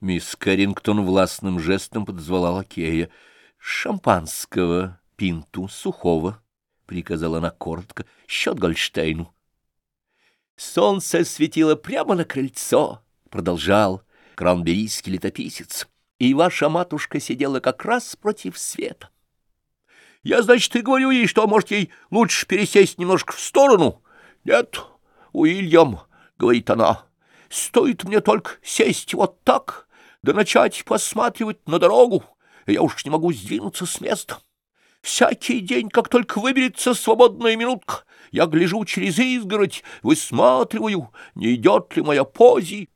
Мисс Кэррингтон властным жестом подозвала лакея. «Шампанского, пинту, сухого», — приказала она коротко, — «счет Гольштейну». «Солнце светило прямо на крыльцо», — продолжал кранберийский летописец, «и ваша матушка сидела как раз против света. Я, значит, и говорю ей, что, может, ей лучше пересесть немножко в сторону. Нет, Уильям, — говорит она, — стоит мне только сесть вот так, да начать посматривать на дорогу, я уж не могу сдвинуться с места. Всякий день, как только выберется свободная минутка, я гляжу через изгородь, высматриваю, не идет ли моя пози.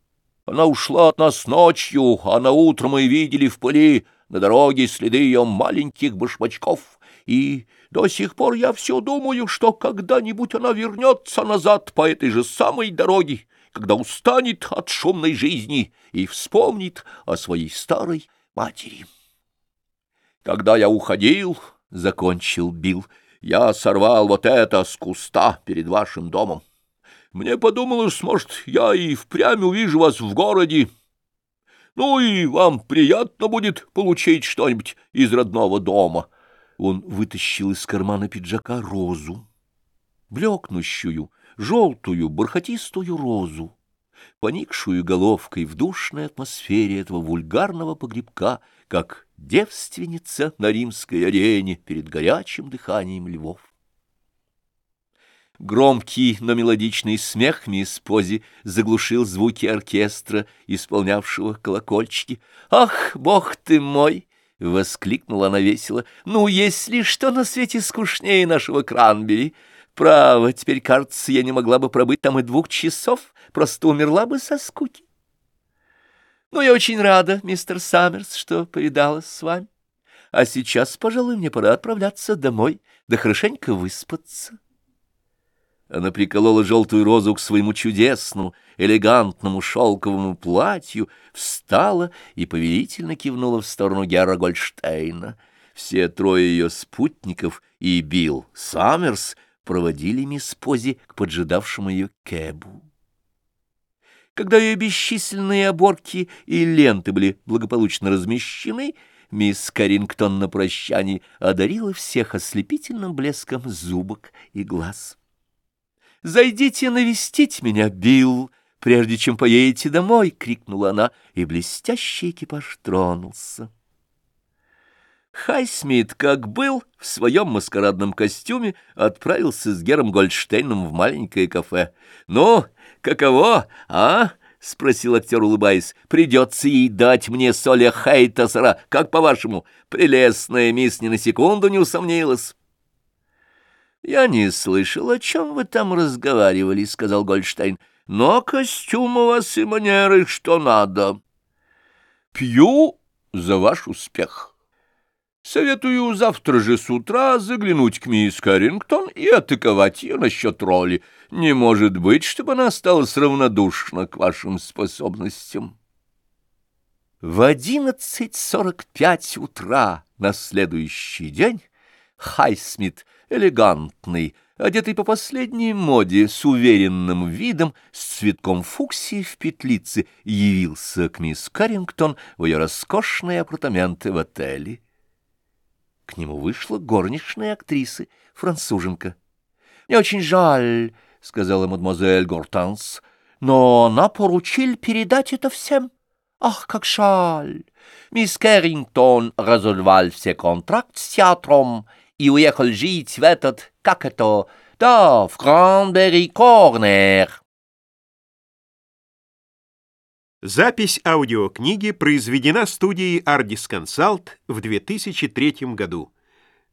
Она ушла от нас ночью, а на утро мы видели в пыли на дороге следы ее маленьких башмачков и до сих пор я все думаю, что когда-нибудь она вернется назад по этой же самой дороге, когда устанет от шумной жизни и вспомнит о своей старой матери. Когда я уходил, — закончил Билл, — я сорвал вот это с куста перед вашим домом. Мне подумалось, может, я и впрямь увижу вас в городе. Ну и вам приятно будет получить что-нибудь из родного дома. Он вытащил из кармана пиджака розу, блекнущую, желтую, бархатистую розу, поникшую головкой в душной атмосфере этого вульгарного погребка, как девственница на римской арене перед горячим дыханием львов. Громкий, но мелодичный смех мисс Пози заглушил звуки оркестра, исполнявшего колокольчики. «Ах, бог ты мой!» — воскликнула она весело. «Ну, есть ли что на свете скучнее нашего Кранбери? Право, теперь, кажется, я не могла бы пробыть там и двух часов, просто умерла бы со скуки. Ну, я очень рада, мистер Саммерс, что повидалась с вами. А сейчас, пожалуй, мне пора отправляться домой, да хорошенько выспаться». Она приколола желтую розу к своему чудесному, элегантному шелковому платью, встала и повелительно кивнула в сторону Гера Гольдштейна. Все трое ее спутников и Билл Саммерс проводили мисс Пози к поджидавшему ее кэбу. Когда ее бесчисленные оборки и ленты были благополучно размещены, мисс Карингтон на прощании одарила всех ослепительным блеском зубок и глаз. «Зайдите навестить меня, Билл, прежде чем поедете домой!» — крикнула она, и блестящий экипаж тронулся. Хайсмит, как был, в своем маскарадном костюме отправился с Гером Гольдштейном в маленькое кафе. «Ну, каково, а?» — спросил актер, улыбаясь. «Придется ей дать мне соля Хейтасара, как по-вашему? Прелестная мисс ни на секунду не усомнилась». «Я не слышал, о чем вы там разговаривали», — сказал Гольдштейн. «Но костюм у вас и манеры что надо». «Пью за ваш успех. Советую завтра же с утра заглянуть к мисс Каррингтон и атаковать ее насчет роли. Не может быть, чтобы она осталась равнодушна к вашим способностям». В одиннадцать сорок пять утра на следующий день Хайсмит — элегантный, одетый по последней моде, с уверенным видом, с цветком фуксии в петлице, явился к мисс Каррингтон в ее роскошные апартаменты в отеле. К нему вышла горничная актриса, француженка. — Мне очень жаль, — сказала мадемуазель Гортанс, — но она поручил передать это всем. Ах, как жаль! Мисс Кэррингтон разорвал все контракт с театром, и уехал жить в этот, как это, да, в Кранбери Корнер. Запись аудиокниги произведена студией Ardis Consult в 2003 году.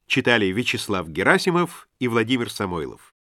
Читали Вячеслав Герасимов и Владимир Самойлов.